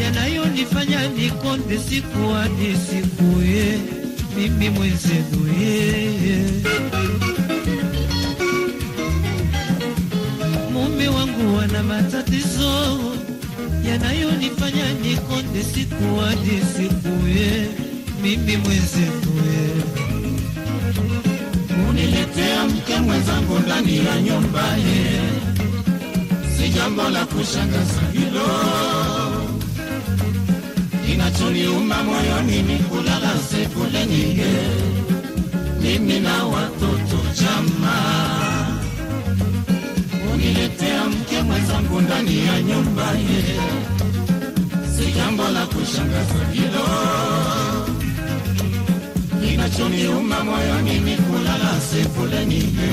yanayonifanya nikonde siku hadi siku ye mimi mwenzenu ye mume wangu wana matatizo yanayonifanya nikonde siku hadi siku ye mimi mwenzenu ye. Uniletea mke mwenzangu ndani ya nyumba ye, si jambo la kushangaza hilo. Kinachoniuma moyoni ni kulala sebule nyingi, mimi na watoto chama. Uniletea mke mwenzangu ndani ya nyumba ye, si jambo la kushangaza hilo. Kinachoniuma moyoni ni kulala sebuleni ye,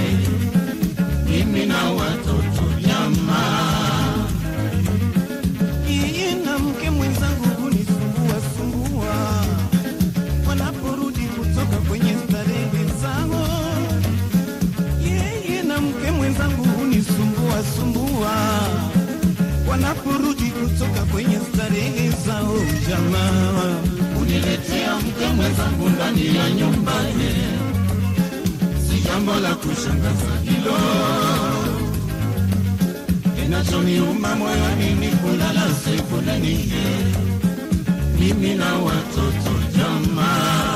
hunisumbua sumbua wanaporudi kutoka kwenye starehe zao. Jamaa Uniletea mke mwenzangu ndani ya nyumba si jambo la kushangaza hilo. Kinachoniuma moyoni ni kulala sebuleni mimi na watoto jamaa.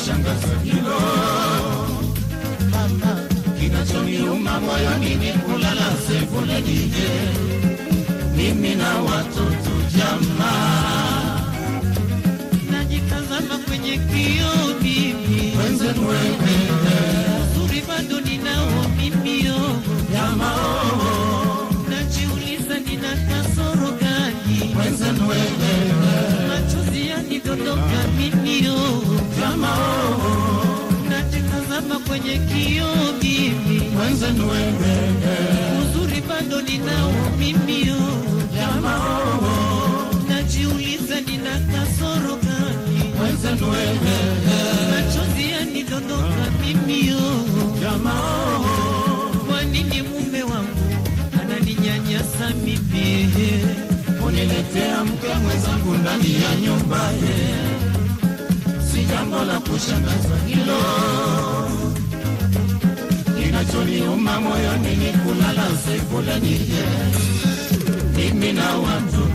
Kushangaza hilo. mama? kinachoniuma moyoni ni kulala sebule ye, mimi na watoto jamaa. najitazama kwenye kioo mimi Wenzenu wewe uzuri bado ninao mimi jamaa, wenzenu wewe machozi yanidondoka mimio mimi wenzenu uzuri bado ninao mimi jamaa, najiuliza nina kasoro gani? Wenzenu wewe machozi yanidondoka mimi jamaa, kwa nini mume wangu ananinyanyasa mimi? Uniletea mke mwenzangu ndani ya nyumba ye, si jambo la kushangaza hilo. Kinachoniuma moyoni ni kulala usiku lenye mimi na jamaa.